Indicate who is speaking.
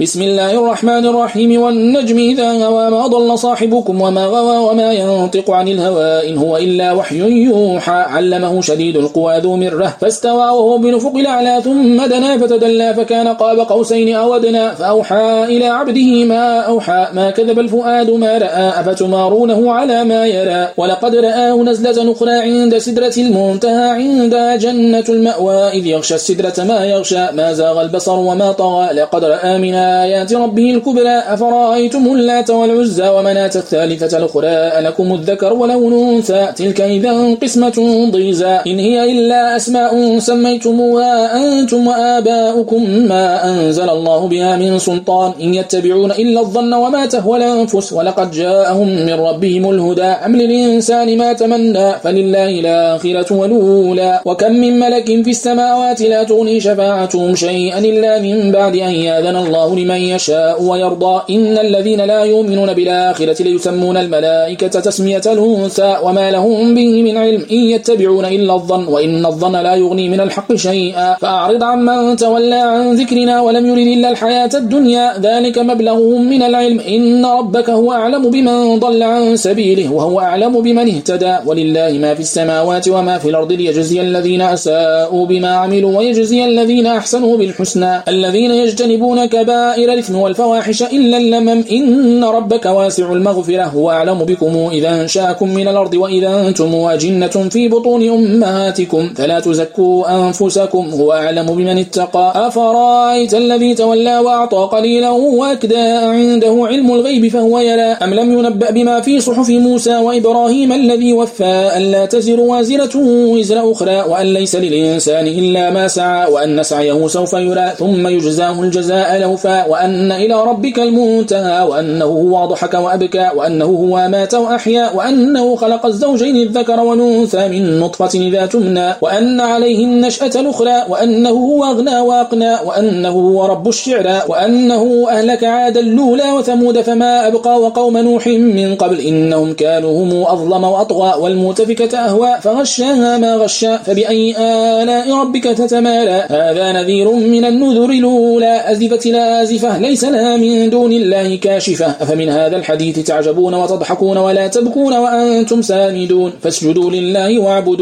Speaker 1: بسم الله الرحمن الرحيم والنجم إذا هوى ما ضل صاحبكم وما غوى وما ينطق عن الهوى إن هو إلا وحي يوحى علمه شديد القوى ذو مره فاستوى وهو بنفق الأعلى ثم دنا فتدلى فكان قاب قوسين أودنا فأوحى إلى عبده ما أوحى ما كذب الفؤاد ما رأى أفتمارونه على ما يرى ولقد رآه نزلة أخرى عند سدرة المنتهى عندها جنة المأوى إذ يغشى السدرة ما يغشى ما زاغ البصر وما طغى لقد رآ منا آيات ربه الكبرى أفرأيتم اللات والعزى ومناة الثالثة الأخرى ألكم الذكر ولو الأنثى تلك إذا قسمة ضيزى إن هي إلا أسماء سميتموها أنتم وآباؤكم ما أنزل الله بها من سلطان إن يتبعون إلا الظن وما تهوى الأنفس ولقد جاءهم من ربهم الهدى أم للإنسان ما تمنى فلله الآخرة والأولى وكم من ملك في السماوات لا تغني شفاعتهم شيئا إلا من بعد أن ياذن الله لمن يشاء ويرضى إن الذين لا يؤمنون بالآخرة ليسمون الملائكة تسمية الأنثى وما لهم به من علم إن يتبعون إلا الظن وإن الظن لا يغني من الحق شيئا فأعرض عمن تولى عن ذكرنا ولم يرد إلا الحياة الدنيا ذلك مبلغهم من العلم إن ربك هو أعلم بمن ضل عن سبيله وهو أعلم بمن اهتدى ولله ما في السماوات وما في الأرض ليجزي الذين أساءوا بما عملوا ويجزي الذين أحسنوا بالحسنى الذين يجتنبون كبار كبائر الإثم والفواحش إلا اللمم إن ربك واسع المغفرة هو أعلم بكم إذا أنشاكم من الأرض وإذا أنتم وجنة في بطون أمهاتكم فلا تزكوا أنفسكم هو أعلم بمن اتقى أفرأيت الذي تولى وأعطى قليلا وأكدى عنده علم الغيب فهو يلا أم لم ينبأ بما في صحف موسى وإبراهيم الذي وفى ألا تزر وازرة وزر أخرى وأن ليس للإنسان إلا ما سعى وأن سعيه سوف يرى ثم يجزاه الجزاء لوفى وأن إلى ربك المنتهى وأنه هو ضحك وأبكى وأنه هو مات وأحيا وأنه خلق الزوجين الذكر والأنثى من نطفة إذا تمنى وأن عليه النشأة الأخرى وأنه هو أغنى وأقنى وأنه هو رب الشعرى وأنه أهلك عاد اللولى وثمود فما أبقى وقوم نوح من قبل إنهم كانوا هم أظلم وأطغى والمتفكة أهوى فغشاها ما غشى فبأي آلاء ربك تتمالى هذا نذير من النذر الأولى أزفت الآزفة آزفة ليس لها من دون الله كاشفة فمن هذا الحديث تعجبون وتضحكون ولا تبكون وأنتم سامدون فاسجدوا لله واعبدوا